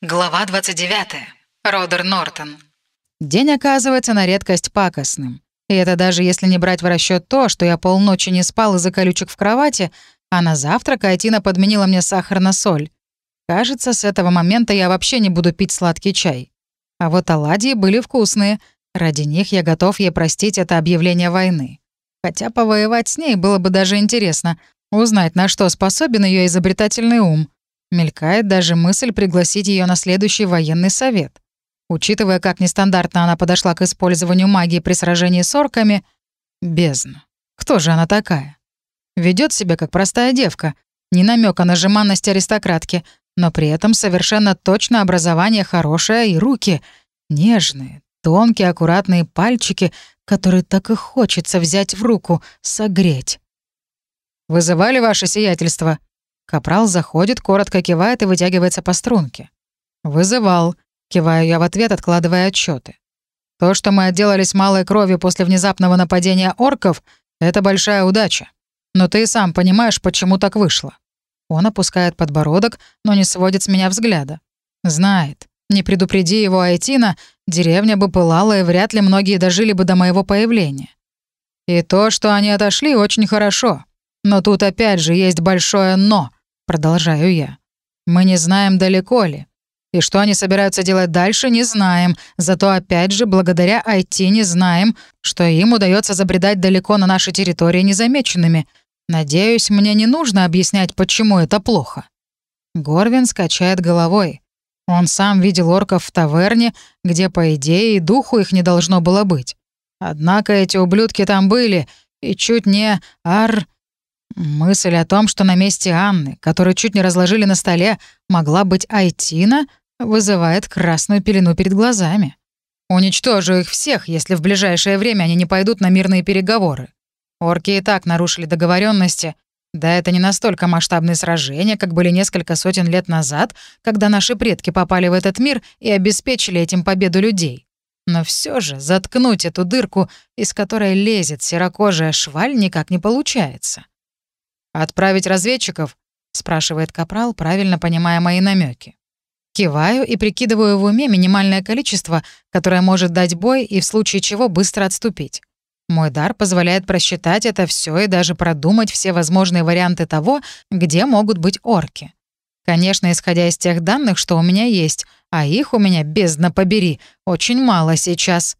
Глава 29. Родер Нортон. День оказывается на редкость пакостным. И это даже если не брать в расчет то, что я полночи не спал из-за колючек в кровати, а на завтрак Айтина подменила мне сахар на соль. Кажется, с этого момента я вообще не буду пить сладкий чай. А вот оладьи были вкусные. Ради них я готов ей простить это объявление войны. Хотя повоевать с ней было бы даже интересно. Узнать, на что способен ее изобретательный ум. Мелькает даже мысль пригласить ее на следующий военный совет. Учитывая, как нестандартно она подошла к использованию магии при сражении с орками, бездна. Кто же она такая? Ведет себя как простая девка, не намека на жеманность аристократки, но при этом совершенно точно образование хорошее и руки нежные, тонкие, аккуратные пальчики, которые так и хочется взять в руку, согреть. «Вызывали ваше сиятельство?» Капрал заходит, коротко кивает и вытягивается по струнке. «Вызывал», — киваю я в ответ, откладывая отчеты. «То, что мы отделались малой кровью после внезапного нападения орков, это большая удача. Но ты сам понимаешь, почему так вышло». Он опускает подбородок, но не сводит с меня взгляда. Знает. Не предупреди его Айтина, деревня бы пылала, и вряд ли многие дожили бы до моего появления. И то, что они отошли, очень хорошо. Но тут опять же есть большое «но», Продолжаю я. Мы не знаем, далеко ли. И что они собираются делать дальше, не знаем. Зато опять же, благодаря IT не знаем, что им удается забредать далеко на нашей территории незамеченными. Надеюсь, мне не нужно объяснять, почему это плохо. Горвин скачает головой. Он сам видел орков в таверне, где, по идее, и духу их не должно было быть. Однако эти ублюдки там были, и чуть не ар... Мысль о том, что на месте Анны, которую чуть не разложили на столе, могла быть Айтина, вызывает красную пелену перед глазами. Уничтожу их всех, если в ближайшее время они не пойдут на мирные переговоры. Орки и так нарушили договоренности. Да это не настолько масштабные сражения, как были несколько сотен лет назад, когда наши предки попали в этот мир и обеспечили этим победу людей. Но все же заткнуть эту дырку, из которой лезет серокожая шваль, никак не получается. «Отправить разведчиков?» — спрашивает Капрал, правильно понимая мои намеки. Киваю и прикидываю в уме минимальное количество, которое может дать бой и в случае чего быстро отступить. Мой дар позволяет просчитать это все и даже продумать все возможные варианты того, где могут быть орки. Конечно, исходя из тех данных, что у меня есть, а их у меня, бездна побери, очень мало сейчас.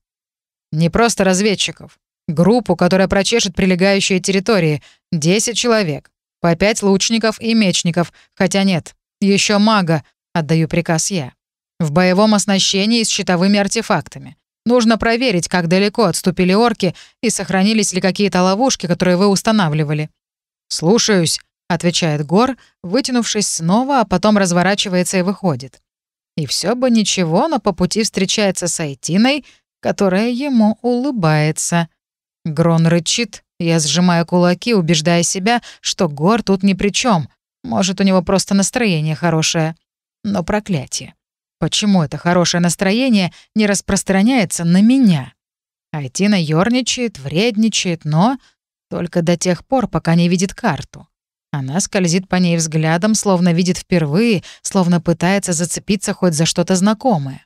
Не просто разведчиков. Группу, которая прочешет прилегающие территории. 10 человек. По пять лучников и мечников. Хотя нет, еще мага, отдаю приказ я. В боевом оснащении с щитовыми артефактами. Нужно проверить, как далеко отступили орки и сохранились ли какие-то ловушки, которые вы устанавливали. «Слушаюсь», — отвечает Гор, вытянувшись снова, а потом разворачивается и выходит. И все бы ничего, но по пути встречается с Айтиной, которая ему улыбается. Грон рычит, я сжимаю кулаки, убеждая себя, что Гор тут ни при чем. Может, у него просто настроение хорошее. Но проклятие. Почему это хорошее настроение не распространяется на меня? Айтина ёрничает, вредничает, но только до тех пор, пока не видит карту. Она скользит по ней взглядом, словно видит впервые, словно пытается зацепиться хоть за что-то знакомое.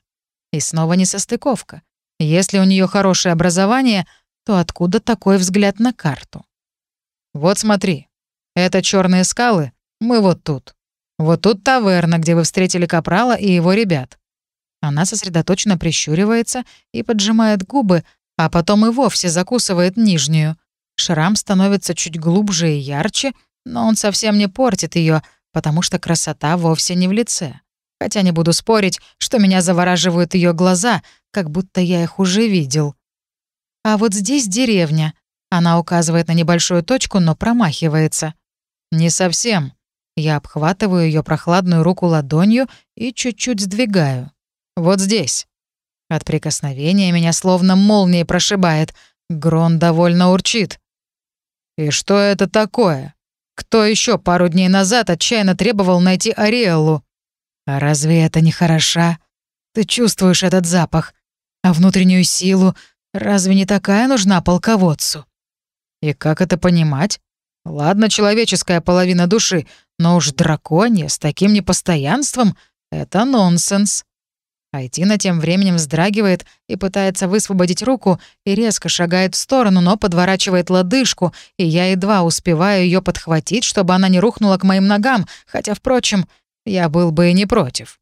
И снова несостыковка. Если у нее хорошее образование — то откуда такой взгляд на карту? Вот смотри, это черные скалы, мы вот тут. Вот тут таверна, где вы встретили Капрала и его ребят. Она сосредоточенно прищуривается и поджимает губы, а потом и вовсе закусывает нижнюю. Шрам становится чуть глубже и ярче, но он совсем не портит ее, потому что красота вовсе не в лице. Хотя не буду спорить, что меня завораживают ее глаза, как будто я их уже видел. А вот здесь деревня. Она указывает на небольшую точку, но промахивается. Не совсем. Я обхватываю ее прохладную руку ладонью и чуть-чуть сдвигаю. Вот здесь. От прикосновения меня словно молнией прошибает. Грон довольно урчит. «И что это такое? Кто еще пару дней назад отчаянно требовал найти Ариэллу?» «А разве это не хороша? Ты чувствуешь этот запах, а внутреннюю силу, Разве не такая нужна полководцу? И как это понимать? Ладно, человеческая половина души, но уж драконья с таким непостоянством — Это нонсенс. Айтина тем временем вздрагивает и пытается высвободить руку и резко шагает в сторону, но подворачивает лодыжку, и я едва успеваю ее подхватить, чтобы она не рухнула к моим ногам, хотя, впрочем, я был бы и не против.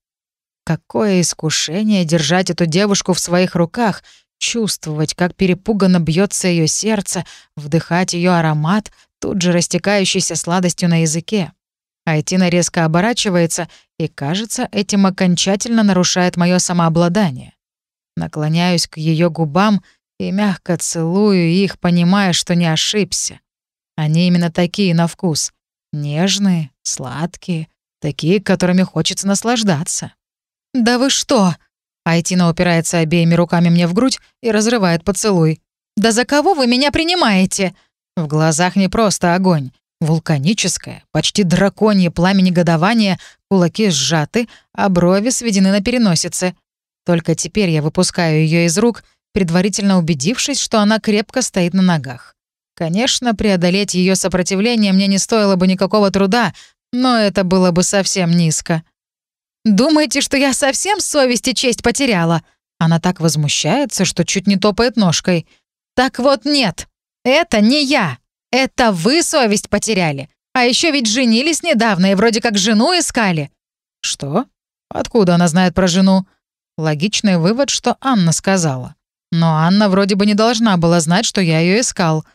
Какое искушение держать эту девушку в своих руках, чувствовать, как перепуганно бьется ее сердце, вдыхать ее аромат, тут же растекающийся сладостью на языке. Айтина резко оборачивается и, кажется, этим окончательно нарушает мое самообладание. Наклоняюсь к ее губам и мягко целую их, понимая, что не ошибся. Они именно такие на вкус. Нежные, сладкие, такие, которыми хочется наслаждаться. «Да вы что?» Айтина упирается обеими руками мне в грудь и разрывает поцелуй. «Да за кого вы меня принимаете?» В глазах не просто огонь. Вулканическое, почти драконье пламя негодования, кулаки сжаты, а брови сведены на переносице. Только теперь я выпускаю ее из рук, предварительно убедившись, что она крепко стоит на ногах. Конечно, преодолеть ее сопротивление мне не стоило бы никакого труда, но это было бы совсем низко. «Думаете, что я совсем совесть и честь потеряла?» Она так возмущается, что чуть не топает ножкой. «Так вот нет, это не я!» Это вы совесть потеряли. А еще ведь женились недавно и вроде как жену искали». «Что? Откуда она знает про жену?» Логичный вывод, что Анна сказала. Но Анна вроде бы не должна была знать, что я ее искал.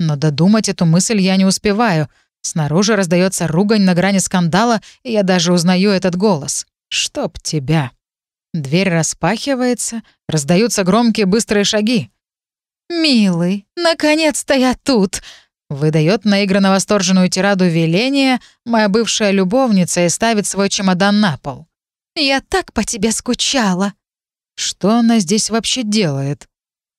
Но додумать эту мысль я не успеваю. Снаружи раздается ругань на грани скандала, и я даже узнаю этот голос. «Чтоб тебя!» Дверь распахивается, раздаются громкие быстрые шаги. «Милый, наконец-то я тут!» Выдает наигранно восторженную тираду веления моя бывшая любовница и ставит свой чемодан на пол. «Я так по тебе скучала!» Что она здесь вообще делает?